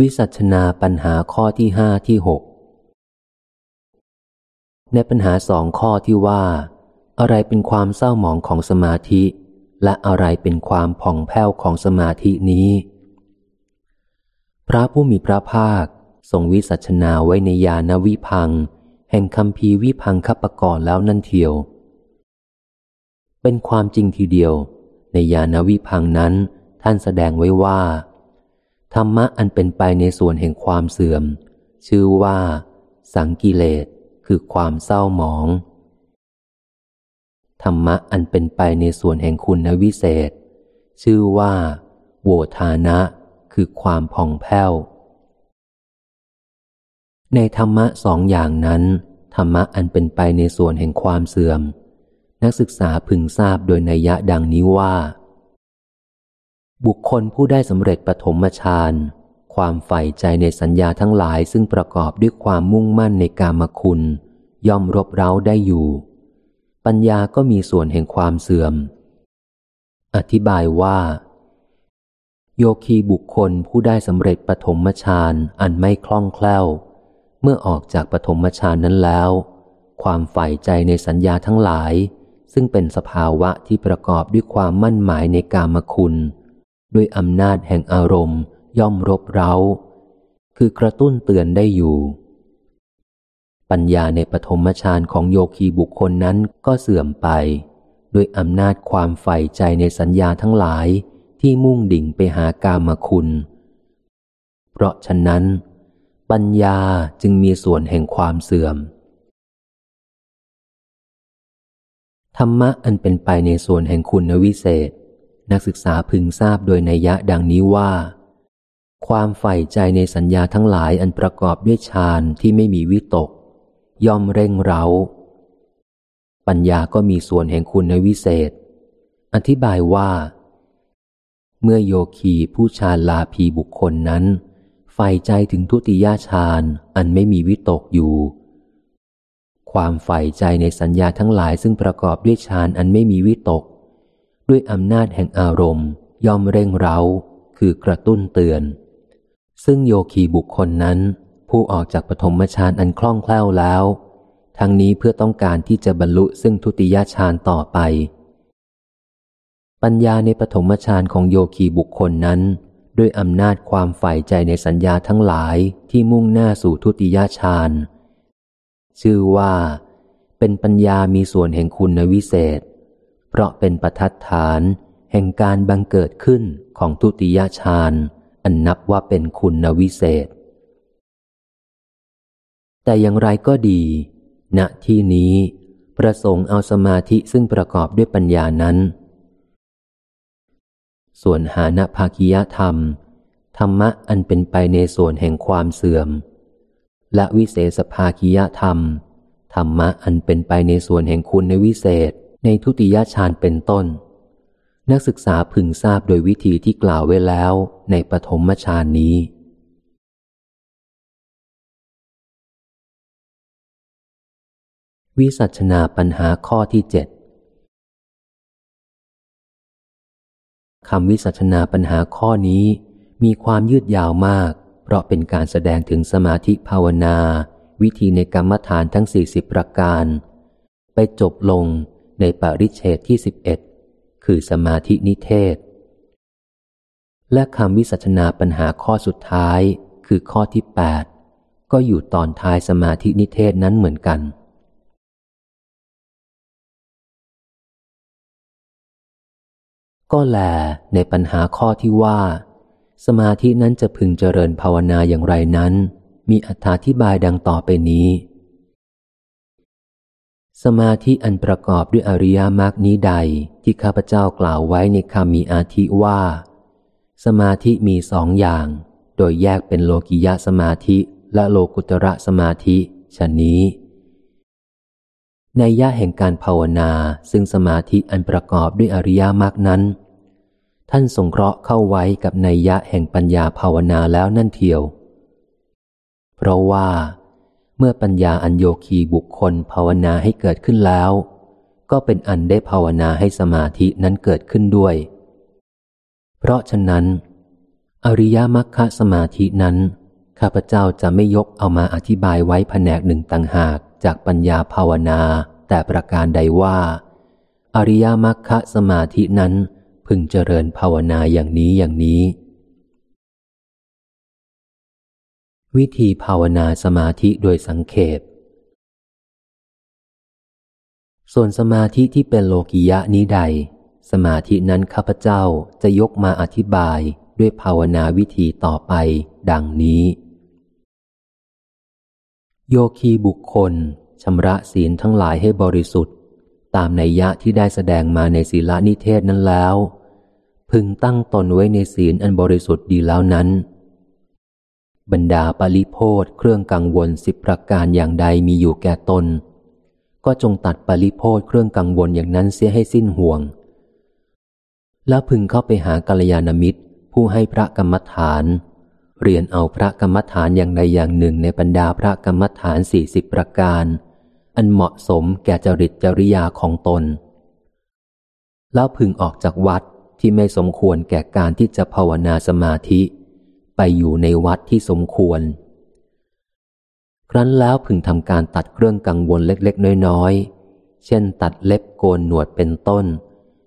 วิสัชนาปัญหาข้อที่ห้าที่หกในปัญหาสองข้อที่ว่า อะไรเป็นความเศร้าหมองของสมาธิ และอะไรเป็นความผ่องแผ้วของสมาธินี้ พระผู้มีพระภาคทรงวิสัชนาไว้ในยานวิพัง แห่งคำพีวิพังคปกรแล้วนั่นเทียว เป็นความจริงทีเดียว ในยานวิพังนั้นท่านแสดงไว้ว่า ธรรมะอันเป็นไปในส่วนแห่งความเสื่อม ชื่อว่า สังกิเลสคือความเศร้าหมอง ธรรมะอันเป็นไปในส่วนแห่งคุณวิเศษ ชื่อว่าโวทานะ คือความผ่องแผ้ว ในธรรมะสองอย่างนั้น ธรรมะอันเป็นไปในส่วนแห่งความเสื่อม นักศึกษาพึงทราบโดยนัยยะดังนี้ว่า บุคคลผู้ได้สำเร็จปฐมฌานความใฝ่ใจในสัญญาทั้งหลายซึ่งประกอบด้วยความมุ่งมั่นในกามคุณ ย่อมรบเร้าได้อยู่ ปัญญาก็มีส่วนแห่งความเสื่อม อธิบายว่า โยคีบุคคลผู้ได้สำเร็จปฐมฌานอันไม่คล่องแคล่ว เมื่อออกจากปฐมฌานนั้นแล้ว ความใฝ่ใจในสัญญาทั้งหลาย ซึ่งเป็นสภาวะที่ประกอบด้วยความมั่นหมายในกามคุณ ด้วยอำนาจแห่งอารมณ์ย่อมรบเร้า คือกระตุ้นเตือนได้อยู่ ปัญญาในปฐมฌานของโยคีบุคคลนั้นก็เสื่อมไป ด้วยอำนาจความใฝ่ใจในสัญญาทั้งหลายที่มุ่งดิ่งไปหากามคุณ เพราะฉะนั้น ปัญญาจึงมีส่วนแห่งความเสื่อม ธรรมะอันเป็นไปในส่วนแห่งคุณวิเศษ นักศึกษาพึงทราบโดยนัยยะดังนี้ว่า ความใฝ่ใจในสัญญาทั้งหลายอันประกอบด้วยฌานที่ไม่มีวิตก ย่อมเร่งเร้า ปัญญาก็มีส่วนแห่งคุณในวิเศษ อธิบายว่า เมื่อโยคีผู้ฌานลาภีบุคคลนั้นใฝ่ใจถึงทุติยฌานอันไม่มีวิตกอยู่ ความใฝ่ใจในสัญญาทั้งหลายซึ่งประกอบด้วยฌานอันไม่มีวิตก ด้วยอำนาจแห่งอารมณ์ ย่อมเร่งเร้า คือกระตุ้นเตือน ซึ่งโยคีบุคคลนั้น ผู้ออกจากปฐมฌานอันคล่องแคล่วแล้ว ทั้งนี้เพื่อต้องการที่จะบรรลุซึ่งทุติยฌานต่อไป ปัญญาในปฐมฌานของโยคีบุคคลนั้น ด้วยอำนาจความใฝ่ใจในสัญญาทั้งหลายที่มุ่งหน้าสู่ทุติยฌานชื่อว่า เป็นปัญญามีส่วนแห่งคุณวิเศษ เพราะเป็นประทัดฐาน แห่งการบังเกิดขึ้นของทุติยฌานอันนับว่าเป็นคุณวิเศษ แต่อย่างไรก็ดี ณที่นี้ ประสงค์เอาสมาธิซึ่งประกอบด้วยปัญญานั้น ส่วนหานภาคิยธรรม ธรรมะอันเป็นไปในส่วนแห่งความเสื่อม และวิเศษภาคิยธรรม ธรรมะอันเป็นไปในส่วนแห่งคุณในวิเศษ ในทุติยฌานเป็นต้น นักศึกษาพึงทราบโดยวิธีที่กล่าวไว้แล้วในปฐมฌานนี้ วิสัชนาปัญหาข้อที่เจ็ดคำวิสัชนาปัญหาข้อนี้มีความยืดยาวมาก เพราะเป็นการแสดงถึงสมาธิภาวนา วิธีในกรรมฐานทั้งสี่สิบประการ ไปจบลง ในปริเชตที่สิบเอ็ดคือสมาธินิเทศ และคำวิสัชนาปัญหาข้อสุดท้ายคือข้อที่แปดก็อยู่ตอนท้ายสมาธินิเทศนั้นเหมือนกัน ก็แลในปัญหาข้อที่ว่า สมาธินั้นจะพึงเจริญภาวนาอย่างไรนั้น มีอธิบายดังต่อไปนี้ สมาธิอันประกอบด้วยอริยมรรคนี้ใดที่ข้าพเจ้ากล่าวไว้ในคำมีอาทิว่า สมาธิมีสองอย่าง โดยแยกเป็นโลกิยะสมาธิและโลกุตระสมาธิชนนี้ ในย่าแห่งการภาวนาซึ่งสมาธิอันประกอบด้วยอริยมรรคนั้น ท่านสงเคราะห์เข้าไว้กับในยะแห่งปัญญาภาวนาแล้วนั่นเทียว เพราะว่า มื่อปัญญาอัญโยคีบุคคลภาวนาให้เกิดขึ้นแล้ว ก็เป็นอันได้ภาวนาให้สมาธินั้นเกิดขึ้นด้วย เพราะฉะนั้น อริยมรรคสมาธินั้น ข้าพเจ้าจะไม่ยกเอามาอธิบายไว้แผนกหนึ่งต่างหากจากปัญญาภาวนา แต่ประการใดว่า อริยมรรคสมาธินั้นพึงเจริญภาวนาอย่างนี้อย่างนี้ วิธีภาวนาสมาธิโดยสังเขป ส่วนสมาธิที่เป็นโลกิยะนี้ใด สมาธินั้นข้าพเจ้าจะยกมาอธิบายด้วยภาวนาวิธีต่อไปดังนี้ โยคีบุคคลชำระศีลทั้งหลายให้บริสุทธิ์ ตามในยะที่ได้แสดงมาในศีลนิเทศนั้นแล้ว พึงตั้งตนไว้ในศีลอันบริสุทธิ์ดีแล้วนั้น บรรดาปริโพธเครื่องกังวลสิบประการอย่างใดมีอยู่แก่ตน ก็จงตัดปริโพธเครื่องกังวลอย่างนั้นเสียให้สิ้นห่วง แล้วพึงเข้าไปหากัลยาณมิตร ผู้ให้พระกรรมฐาน เรียนเอาพระกรรมฐานอย่างใดอย่างหนึ่งในบรรดาพระกรรมฐานสี่สิบประการ อันเหมาะสมแก่จริตจริยาของตน แล้วพึงออกจากวัดที่ไม่สมควรแก่การที่จะภาวนาสมาธิ ไปอยู่ในวัดที่สมควร ครั้นแล้วพึงทำการตัดเครื่องกังวลเล็กๆ น้อยๆ เช่นตัดเล็บโกนหนวดเป็นต้น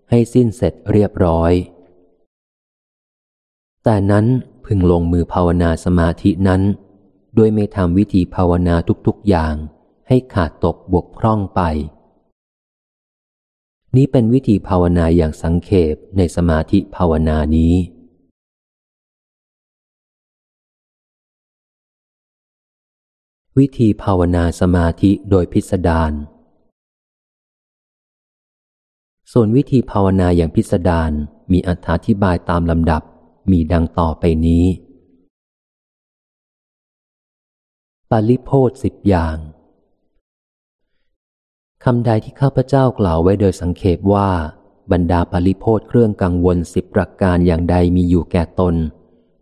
ให้สิ้นเสร็จเรียบร้อย แต่นั้นพึงลงมือภาวนาสมาธินั้นโดยไม่ทำวิธีภาวนาทุกๆอย่างให้ขาดตกบวกพร่องไป นี้เป็นวิธีภาวนาอย่างสังเขปในสมาธิภาวนานี้ วิธีภาวนาสมาธิโดยพิสดาร ส่วนวิธีภาวนาอย่างพิสดารมีอธิบายตามลำดับมีดังต่อไปนี้ ปาลิโพธสิบอย่างคำใดที่ข้าพเจ้ากล่าวไว้โดยสังเขปว่า บรรดาปาลิโพธเครื่องกังวลสิบประการอย่างใดมีอยู่แก่ตน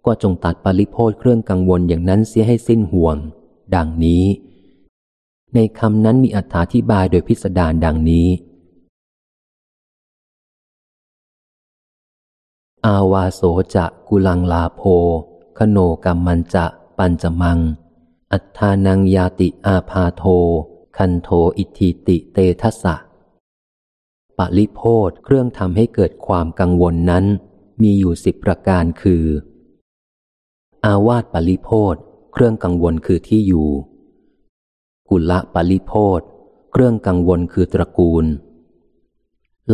ก็จงตัดปาลิโพธเครื่องกังวลอย่างนั้นเสียให้สิ้นห่วง ดังนี้ ในคำนั้นมีอธิบายโดยพิสดารดังนี้ อาวาโสจะกุลังลาโพคโนกรรมันจะปัญจมัง อัฏฐานังยาติอาพาโท คันโทอิทิติเตทัสสะปะลิโพธเครื่องทำให้เกิดความกังวลนั้น มีอยู่สิบประการคือ อาวาสปลิโพธ เครื่องกังวลคือที่อยู่ กุละปริโพธเครื่องกังวลคือตระกูล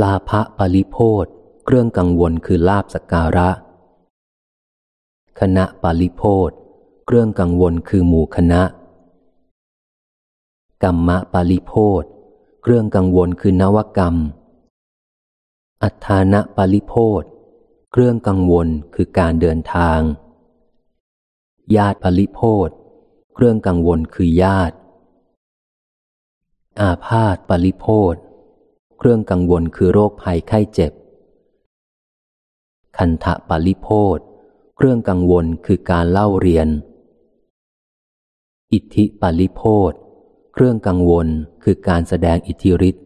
ลาภะปริโพธเครื่องกังวลคือลาบสการะ คณะปริโพธเครื่องกังวลคือหมู่คณะ กรรมะปริโพธเครื่องกังวลคือนวกรรม อัฏฐานะปริโพธเครื่องกังวลคือการเดินทาง ญาติปริโพธเครื่องกังวลคือญาติ อาพาธปริโพธเครื่องกังวลคือโรคภัยไข้เจ็บ คันทะปริโพธเครื่องกังวลคือการเล่าเรียน อิทธิปริโพธเครื่องกังวลคือการแสดงอิทธิฤทธิ์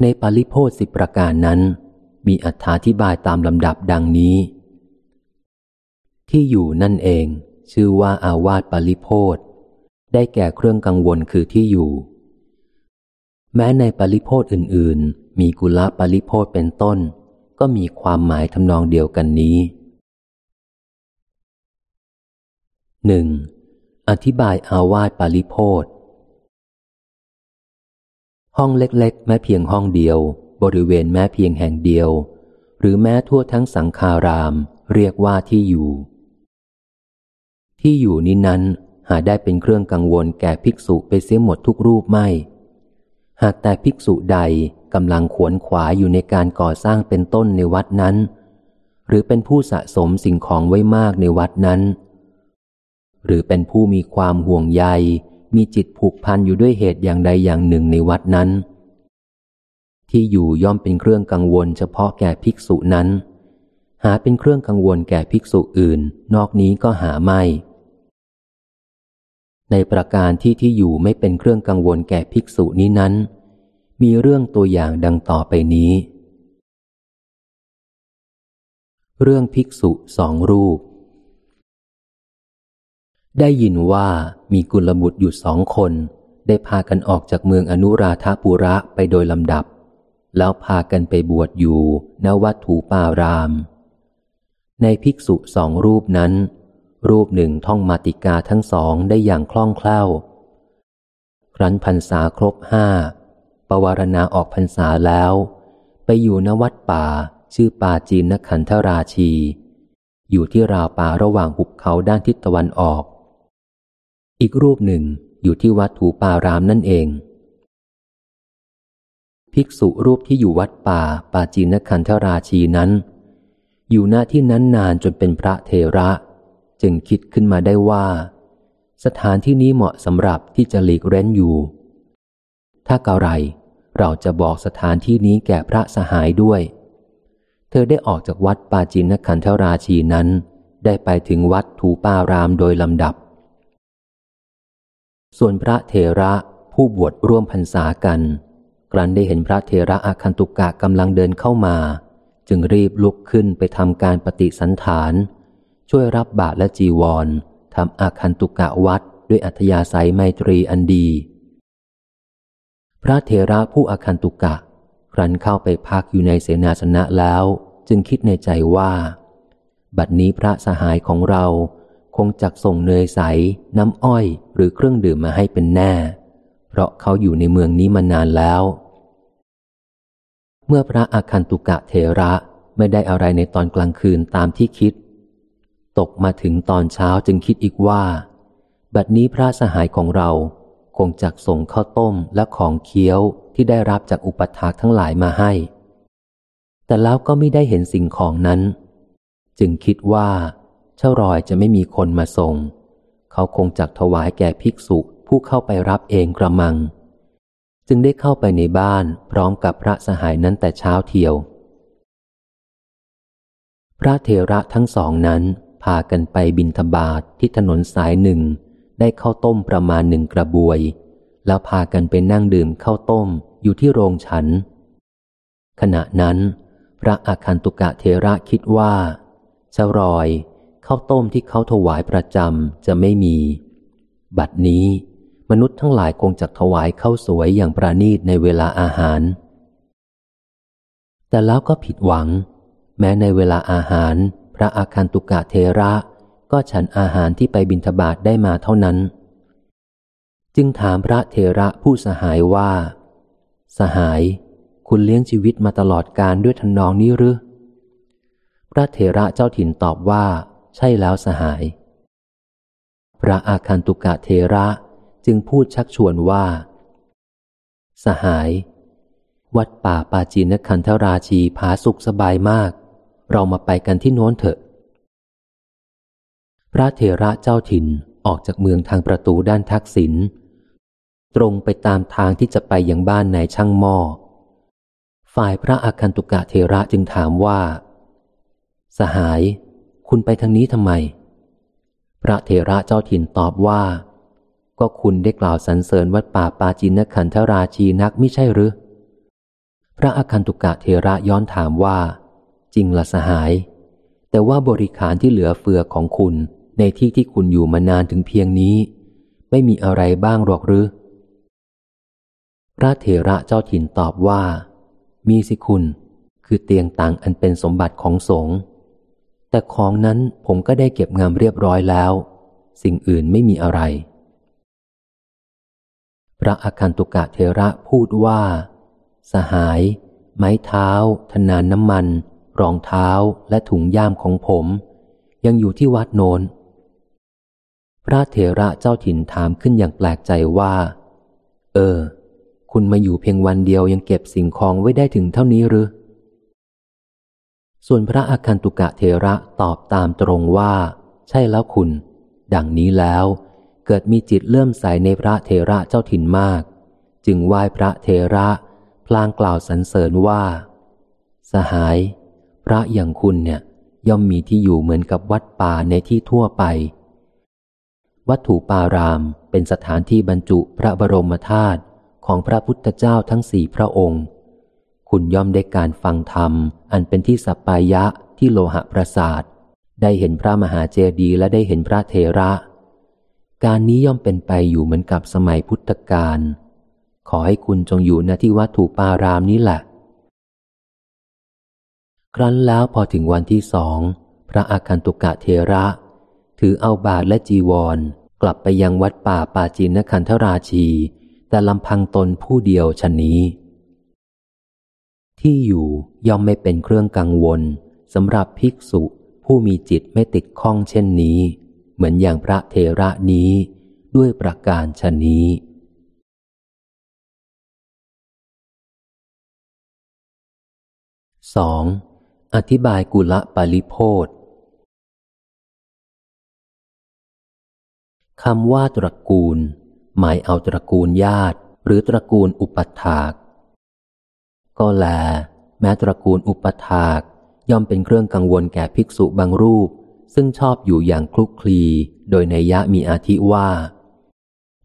ในปริโพธสิบประการนั้น มีอธิบายตามลำดับดังนี้ ที่อยู่นั่นเอง ชื่อว่าอาวาสปริโพธได้แก่เครื่องกังวลคือที่อยู่ แม้ในปริโพธอื่น ๆ มีกุลปริโพธเป็นต้น ก็มีความหมายทำนองเดียวกันนี้หนึ่งอธิบายอาวาสปริโพธห้องเล็กๆ แม้เพียงห้องเดียว บริเวณแม้เพียงแห่งเดียว หรือแม้ทั่วทั้งสังคาราม เรียกว่าที่อยู่ ที่อยู่นี้นั้นหาได้เป็นเครื่องกังวลแก่ภิกษุไปเสียหมดทุกรูปไม่ หากแต่ภิกษุใดกำลังขวนขวายอยู่ในการก่อสร้างเป็นต้นในวัดนั้น หรือเป็นผู้สะสมสิ่งของไว้มากในวัดนั้น หรือเป็นผู้มีความห่วงใย มีจิตผูกพันอยู่ด้วยเหตุอย่างใดอย่างหนึ่งในวัดนั้น ที่อยู่ย่อมเป็นเครื่องกังวลเฉพาะแก่ภิกษุนั้น หาเป็นเครื่องกังวลแก่ภิกษุอื่น นอกนี้ก็หาไม่ ในประการที่ที่อยู่ไม่เป็นเครื่องกังวลแก่ภิกษุนี้นั้น มีเรื่องตัวอย่างดังต่อไปนี้ เรื่องภิกษุสองรูป ได้ยินว่ามีกุลบุตรอยู่สองคน ได้พากันออกจากเมืองอนุราธาปุระไปโดยลำดับ แล้วพากันไปบวชอยู่ณวัดถูปาราม ในภิกษุสองรูปนั้น รูปหนึ่งท่องมาติกาทั้งสองได้อย่างคล่องแคล่ว ครั้นพรรษาครบห้าปวารณาออกพรรษาแล้ว ไปอยู่ณวัดป่า ชื่อป่าจีนนขันธราชี อยู่ที่ราวป่าระหว่างหุบเขาด้านทิศตะวันออก อีกรูปหนึ่งอยู่ที่วัดถูป่ารามนั่นเอง ภิกษุรูปที่อยู่วัดป่าป่าจีนนขันธราชีนั้น อยู่หน้าที่นั้นนานจนเป็นพระเทระ จึงคิดขึ้นมาได้ว่า สถานที่นี้เหมาะสำหรับที่จะหลีกเร้นอยู่ ถ้าเกาไร เราจะบอกสถานที่นี้แก่พระสหายด้วย เธอได้ออกจากวัดปาจินขันธราชีนั้น ได้ไปถึงวัดถูปารามโดยลำดับ ส่วนพระเทระผู้บวชร่วมพรรษากัน ครั้นได้เห็นพระเทระอาคันตุกะกำลังเดินเข้ามา จึงรีบลุกขึ้นไปทำการปฏิสันฐาน ช่วยรับบาตรและจีวรทำอาคันตุกะวัดด้วยอัธยาศัยไมตรีอันดี พระเทระผู้อาคันตุกะ ครั้นเข้าไปพักอยู่ในเสนาสนะแล้ว จึงคิดในใจว่า บัดนี้พระสหายของเราคงจักส่งเนยใส น้ำอ้อยหรือเครื่องดื่มมาให้เป็นแน่ เพราะเขาอยู่ในเมืองนี้มานานแล้ว เมื่อพระอาคันตุกะเทระไม่ได้อะไรในตอนกลางคืนตามที่คิด ตกมาถึงตอนเช้าจึงคิดอีกว่า บัดนี้พระสหายของเราคงจักส่งข้าวต้มและของเคี้ยวที่ได้รับจากอุปถากทั้งหลายมาให้ แต่แล้วก็ไม่ได้เห็นสิ่งของนั้น จึงคิดว่าเจ้ารอยจะไม่มีคนมาส่ง เขาคงจักถวายแก่ภิกษุผู้เข้าไปรับเองกระมัง จึงได้เข้าไปในบ้านพร้อมกับพระสหายนั้นแต่เช้าเที่ยว พระเทระทั้งสองนั้น พากันไปบินทบาทที่ถนนสายหนึ่ง ได้ข้าวต้มประมาณหนึ่งกระบวย แล้วพากันไปนั่งดื่มข้าวต้มอยู่ที่โรงฉัน ขณะนั้น พระอาคันตุกะเทระคิดว่าเจ้ารอยข้าวต้มที่เขาถวายประจำจะไม่มี บัดนี้มนุษย์ทั้งหลายคงจักถวายข้าวสวยอย่างประณีตในเวลาอาหาร แต่แล้วก็ผิดหวัง แม้ในเวลาอาหาร ระอาคันตุกะเทระ ก็ฉันอาหารที่ไปบิณฑบาตได้มาเท่านั้น จึงถามพระเทระผู้สหายว่า สหาย คุณเลี้ยงชีวิตมาตลอดการด้วยทนองนี้หรือ พระเทระเจ้าถิ่นตอบว่า ใช่แล้วสหาย พระอาคันตุกะเทระจึงพูดชักชวนว่า สหาย วัดป่าปาจีนคันธราชีผาสุขสบายมาก เรามาไปกันที่โน้นเถอะ พระเถระเจ้าถิ่นออกจากเมืองทางประตูด้านทักษิณตรงไปตามทางที่จะไปยังบ้านนายช่างหม้อ ฝ่ายพระอาคันตุกะเทระจึงถามว่า สหาย คุณไปทางนี้ทำไม พระเถระเจ้าถิ่นตอบว่า ก็คุณได้กล่าวสรรเสริญวัดป่าปาจินขันธราชีนักไม่ใช่หรือ พระอาคันตุกะเทระย้อนถามว่า จริงละสหาย แต่ว่าบริขารที่เหลือเฟือของคุณในที่ที่คุณอยู่มานานถึงเพียงนี้ ไม่มีอะไรบ้างหรอกหรือ พระเถระเจ้าถิ่นตอบว่า มีสิคุณ คือเตียงตังอันเป็นสมบัติของสงฆ์แต่ของนั้นผมก็ได้เก็บงามเรียบร้อยแล้ว สิ่งอื่นไม่มีอะไร พระอาคันตุกะเทระพูดว่า สหาย ไม้เท้าธนานน้ำมัน รองเท้าและถุงย่ามของผม ยังอยู่ที่วัดโนนพระเถระเจ้าถิ่นถามขึ้นอย่างแปลกใจว่า เออ คุณมาอยู่เพียงวันเดียวยังเก็บสิ่งของไว้ได้ถึงเท่านี้หรือ ส่วนพระอาคันตุกะเทระตอบตามตรงว่า ใช่แล้วคุณ ดังนี้แล้ว เกิดมีจิตเลื่อมใสในพระเทระเจ้าถิ่นมาก จึงไหว้พระเทระ พลางกล่าวสรรเสริญว่า สหาย พระอย่างคุณเนี่ย ย่อมมีที่อยู่เหมือนกับวัดป่าในที่ทั่วไป วัตถุปารามเป็นสถานที่บรรจุพระบรมธาตุของพระพุทธเจ้าทั้งสี่พระองค์ คุณย่อมได้การฟังธรรม อันเป็นที่สัปปายะที่โลหะประสาท ได้เห็นพระมหาเจดีย์และได้เห็นพระเทระ การนี้ย่อมเป็นไปอยู่เหมือนกับสมัยพุทธกาลขอให้คุณจงอยู่ณที่วัดถูปารามนี้แหละ ครั้นแล้วพอถึงวันที่สอง พระอาคันตุกะเทระ ถือเอาบาทและจีวร กลับไปยังวัดป่าปาจินนคันธราชี แต่ลำพังตนผู้เดียวชนนี้ ที่อยู่ย่อมไม่เป็นเครื่องกังวลสำหรับภิกษุผู้มีจิตไม่ติดข้องเช่นนี้ เหมือนอย่างพระเทระนี้ด้วยประการชนนี้สอง อธิบายกุละปาลิโพธคำว่าตระกูล หมายเอาตระกูลญาติ หรือตระกูลอุปัฏฐาก ก็แล แม้ตระกูลอุปถากย่อมเป็นเครื่องกังวลแก่ภิกษุบางรูป ซึ่งชอบอยู่อย่างคลุกคลี โดยในยะมีอาทิว่า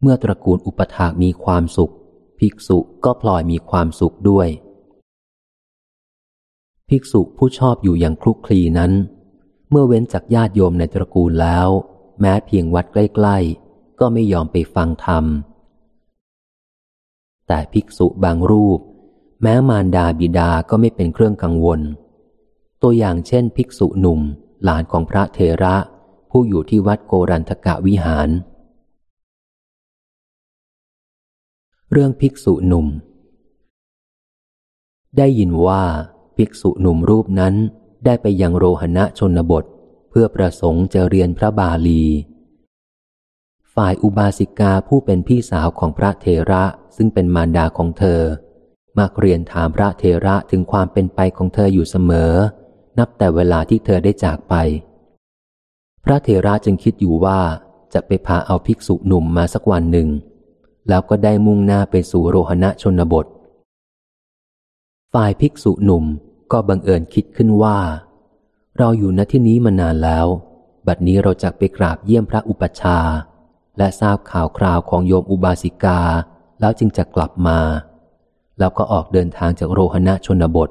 เมื่อตระกูลอุปถากมีความสุข ภิกษุก็พลอยมีความสุขด้วย ภิกษุผู้ชอบอยู่อย่างคลุกคลีนั้น เมื่อเว้นจากญาติโยมในตระกูลแล้ว แม้เพียงวัดใกล้ๆ ก็ไม่ยอมไปฟังธรรม แต่ภิกษุบางรูป แม้มารดาบิดาก็ไม่เป็นเครื่องกังวล ตัวอย่างเช่น ภิกษุหนุ่มหลานของพระเทระ ผู้อยู่ที่วัดโกรันทกะวิหาร เรื่องภิกษุหนุ่ม ได้ยินว่า ภิกษุหนุ่มรูปนั้นได้ไปยังโรหณะชนบท เพื่อประสงค์จะเรียนพระบาลี ฝ่ายอุบาสิกาผู้เป็นพี่สาวของพระเทระซึ่งเป็นมารดาของเธอมักเรียนถามพระเทระถึงความเป็นไปของเธออยู่เสมอ นับแต่เวลาที่เธอได้จากไป พระเทระจึงคิดอยู่ว่าจะไปพาเอาภิกษุหนุ่มมาสักวันหนึ่ง แล้วก็ได้มุ่งหน้าไปสู่โรหณะชนบท ฝ่ายภิกษุหนุ่ม ก็บังเอิญคิดขึ้นว่า เราอยู่ณที่นี้มานานแล้ว บัดนี้เราจะไปกราบเยี่ยมพระอุปชา และทราบข่าวคราวของโยมอุบาสิกา แล้วจึงจะกลับมา แล้วก็ออกเดินทางจากโรหณะชนบท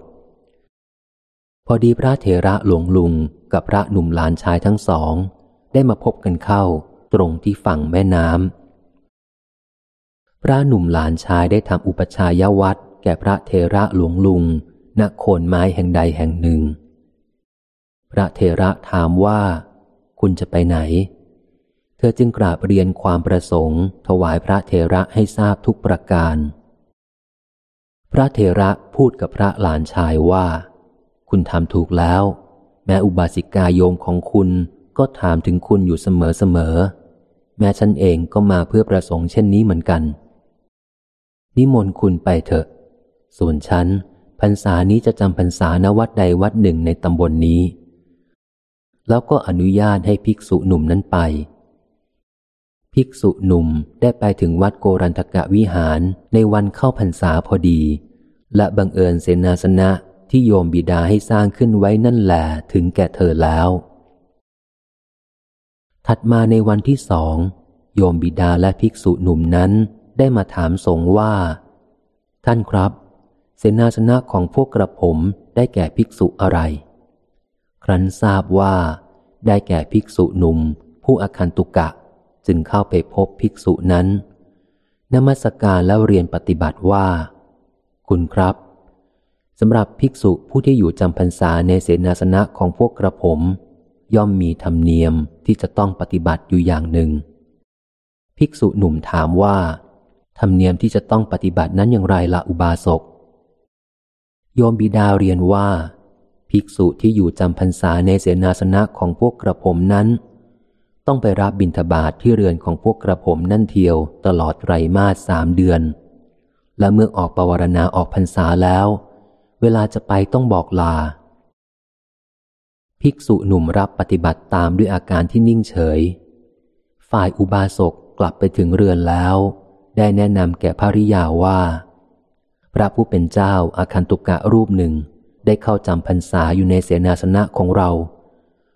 พอดีพระเถระหลวงลุงกับพระหนุ่มหลานชายทั้งสอง ได้มาพบกันเข้า ตรงที่ฝั่งแม่น้ำพระหนุ่มหลานชายได้ทำอุปชายวัดแก่พระเทระหลวงลุง ณโคนไม้แห่งใดแห่งหนึ่ง พระเทระถามว่า คุณจะไปไหน เธอจึงกราบเรียนความประสงค์ ถวายพระเทระให้ทราบทุกประการ พระเทระพูดกับพระหลานชายว่า คุณทำถูกแล้ว แม้อุบาสิกาโยมของคุณก็ถามถึงคุณอยู่เสมอเสมอแม้ฉันเองก็มาเพื่อประสงค์เช่นนี้เหมือนกัน นิมนต์คุณไปเถอะ ส่วนฉัน พรรษานี้จะจำพรรษาณวัดใดวัดหนึ่งในตำบลนนี้ แล้วก็อนุญาตให้ภิกษุหนุ่มนั้นไป ภิกษุหนุ่มได้ไปถึงวัดโกรันทกะวิหารในวันเข้าพรรษาพอดี และบังเอิญเสนาสนะที่โยมบิดาให้สร้างขึ้นไว้นั่นแหละถึงแก่เธอแล้ว ถัดมาในวันที่สองโยมบิดาและภิกษุหนุ่มนั้นได้มาถามสงว่า ท่านครับ เสนาสนะของพวกกระผมได้แก่ภิกษุอะไร ครั้นทราบว่า ได้แก่ภิกษุหนุ่ม ผู้อคันตุกะ จึงเข้าไปพบภิกษุนั้น นมัสการแล้วเรียนปฏิบัติว่า คุณครับสำหรับภิกษุผู้ที่อยู่จำพรรษาในเสนาสนะของพวกกระผม ย่อมมีธรรมเนียมที่จะต้องปฏิบัติอยู่อย่างหนึ่ง ภิกษุหนุ่มถามว่า ธรรมเนียมที่จะต้องปฏิบัตินั้นอย่างไรละอุบาสก โยมบิดาเรียนว่า ภิกษุที่อยู่จำพรรษาในเสนาสนะของพวกกระผมนั้น ต้องไปรับบิณฑบาตทที่เรือนของพวกกระผมนั่นเทียวตลอดไตรมาสสามเดือน และเมื่อออกปวารณาออกพรรษาแล้ว เวลาจะไปต้องบอกลา ภิกษุหนุ่มรับปฏิบัติตามด้วยอาการที่นิ่งเฉย ฝ่ายอุบาสกกลับไปถึงเรือนแล้ว ได้แนะนำแก่ภริยาว่า พระผู้เป็นเจ้าอาคันตุกะรูปหนึ่ง ได้เข้าจำพรรษาอยู่ในเสนาสนะของเรา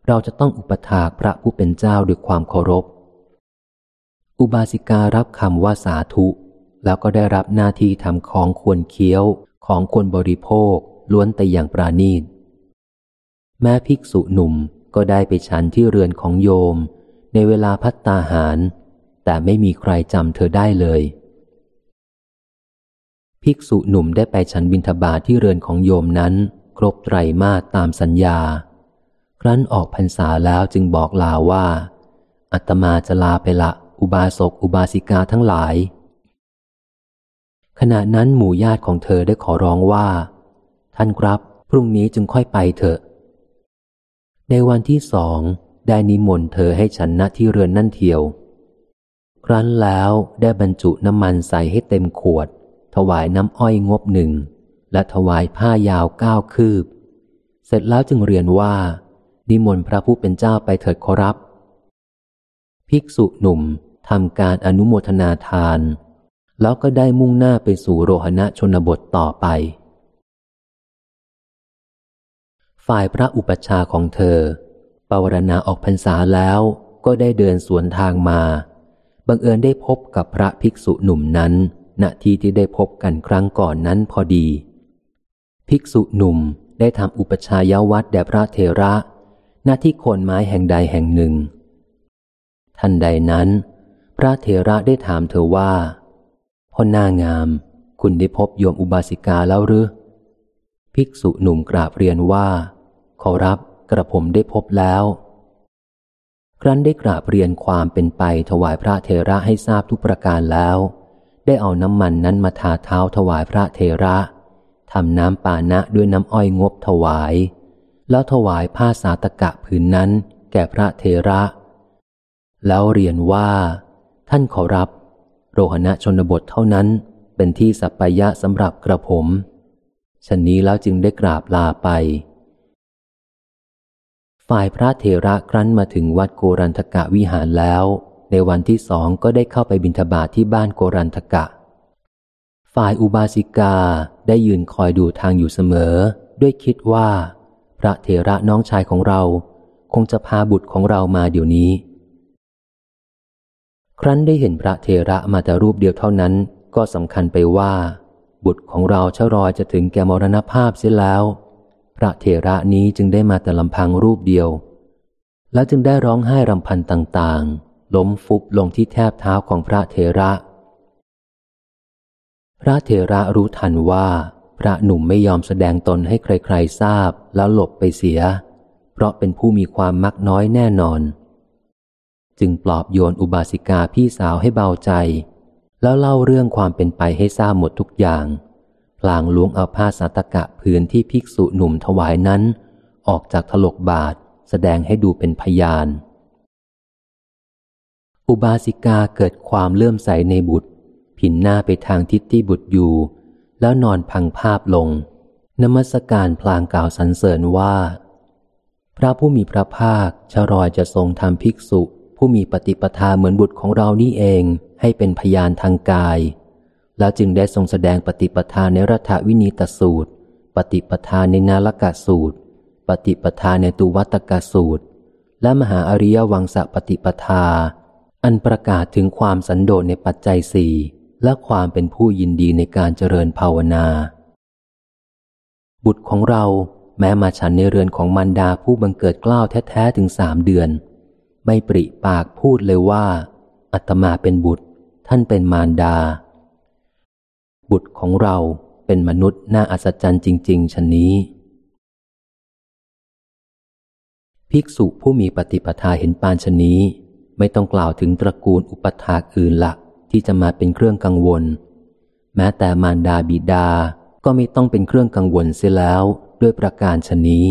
เราจะต้องอุปถากพระผู้เป็นเจ้าด้วยความเคารพ อุบาสิการับคำว่าสาธุ แล้วก็ได้รับหน้าที่ทำของควรเคี้ยวของคนบริโภคล้วนแต่อย่างปราณีต แม้ภิกษุหนุ่มก็ได้ไปฉันที่เรือนของโยม ในเวลาพัตตาหาร แต่ไม่มีใครจำเธอได้เลย ภิกษุหนุ่มได้ไปฉันบิณฑบาตทที่เรือนของโยมนั้น ครบไตรมาสตามสัญญา ครั้นออกพรรษาแล้วจึงบอกลาว่า อัตมาจะลาไปละ อุบาสกอุบาสิกาทั้งหลาย ขณะนั้นหมู่ญาติของเธอได้ขอร้องว่า ท่านครับพรุ่งนี้จึงค่อยไปเถอะ ในวันที่สองได้นิมนต์เธอให้ฉันณที่เรือนนั่นเทียว ครั้นแล้วได้บรรจุน้ำมันใส่ให้เต็มขวด ถวายน้ำอ้อยงบหนึ่ง และถวายผ้ายาวเก้าคืบ เสร็จแล้วจึงเรียนว่า นิมนต์พระผู้เป็นเจ้าไปเถิดขอรับ ภิกษุหนุ่มทำการอนุโมทนาทาน แล้วก็ได้มุ่งหน้าไปสู่โรหณะชนบทต่อไป ฝ่ายพระอุปชาของเธอปวารณาออกพรรษาแล้วก็ได้เดินสวนทางมา บังเอิญได้พบกับพระภิกษุหนุ่มนั้น ณที่ที่ได้พบกันครั้งก่อนนั้นพอดี ภิกษุหนุ่มได้ทำอุปชายวัดแด่พระเทระณที่โคนไม้แห่งใดแห่งหนึ่งทันใดนั้น พระเทระได้ถามเธอว่าพ่อหน้างาม คุณได้พบโยมอุบาสิกาแล้วหรือ ภิกษุหนุ่มกราบเรียนว่า ขอรับกระผมได้พบแล้ว ครั้นได้กราบเรียนความเป็นไปถวายพระเทระให้ทราบทุกประการแล้ว ได้เอาน้ำมันนั้นมาทาเท้าถวายพระเทระทำน้ำปานะด้วยน้ำอ้อยงบถวาย แล้วถวายผ้าสาตกะผืนนั้นแก่พระเทระ แล้วเรียนว่า ท่านขอรับ โรหณะชนบทเท่านั้น เป็นที่สัปปายะสำหรับกระผมชนนี้แล้วจึงได้กราบลาไป ฝ่ายพระเถระครั้นมาถึงวัดโกรันทกะวิหารแล้ว ในวันที่สองก็ได้เข้าไปบิณฑบาตทที่บ้านโกรันทกะ ฝ่ายอุบาสิกาได้ยืนคอยดูทางอยู่เสมอ ด้วยคิดว่า พระเถระน้องชายของเรา คงจะพาบุตรของเรามาเดี๋ยวนี้ ครั้นได้เห็นพระเถระมาแต่รูปเดียวเท่านั้น ก็สำคัญไปว่า บุตรของเราเช่ารอยจะถึงแก่มรณภาพเสียแล้ว พระเถระนี้จึงได้มาแต่ลำพังรูปเดียว แล้วจึงได้ร้องไห้รำพันต่างๆ ล้มฟุบลงที่แทบเท้าของพระเถระ พระเถระรู้ทันว่า พระหนุ่มไม่ยอมแสดงตนให้ใครๆทราบแล้วหลบไปเสีย เพราะเป็นผู้มีความมักน้อยแน่นอน จึงปลอบโยนอุบาสิกาพี่สาวให้เบาใจ แล้วเล่าเรื่องความเป็นไปให้ทราบหมดทุกอย่างพลางล้วงเอาผ้าสาตกะผืนที่ภิกษุหนุ่มถวายนั้น ออกจากถลกบาทแสดงให้ดูเป็นพยาน อุบาสิกาเกิดความเลื่อมใสในบุตร ผินหน้าไปทางทิศที่บุตรอยู่ แล้วนอนพังภาพลง นมัสการพลางกล่าวสรรเสริญว่า พระผู้มีพระภาคชรอยจะทรงทำภิกษุ ผู้มีปฏิปทาเหมือนบุตรของเรานี่เองให้เป็นพยานทางกาย แล้วจึงได้ทรงแสดงปฏิปทาในรัฐวินีตสูตร ปฏิปทาในนาลกะสูตร ปฏิปทาในตุวัตกสูตร และมหาอริยวังสะปฏิปทา อันประกาศถึงความสันโดษในปัจจัยสี่และความเป็นผู้ยินดีในการเจริญภาวนา บุตรของเราแม้มาฉันในเรือนของมันดาผู้บังเกิดกล้าวแท้ๆถึงสามเดือน ไม่ปริปากพูดเลยว่า อัตมาเป็นบุตร ท่านเป็นมารดา บุตรของเราเป็นมนุษย์น่าอัศจรรย์จริง ๆชนนี้ ภิกษุผู้มีปฏิปทาเห็นปานชนี้ ไม่ต้องกล่าวถึงตระกูลอุปถากอื่นละที่จะมาเป็นเครื่องกังวล แม้แต่มารดาบิดาก็ไม่ต้องเป็นเครื่องกังวลเสียแล้วด้วยประการชนี้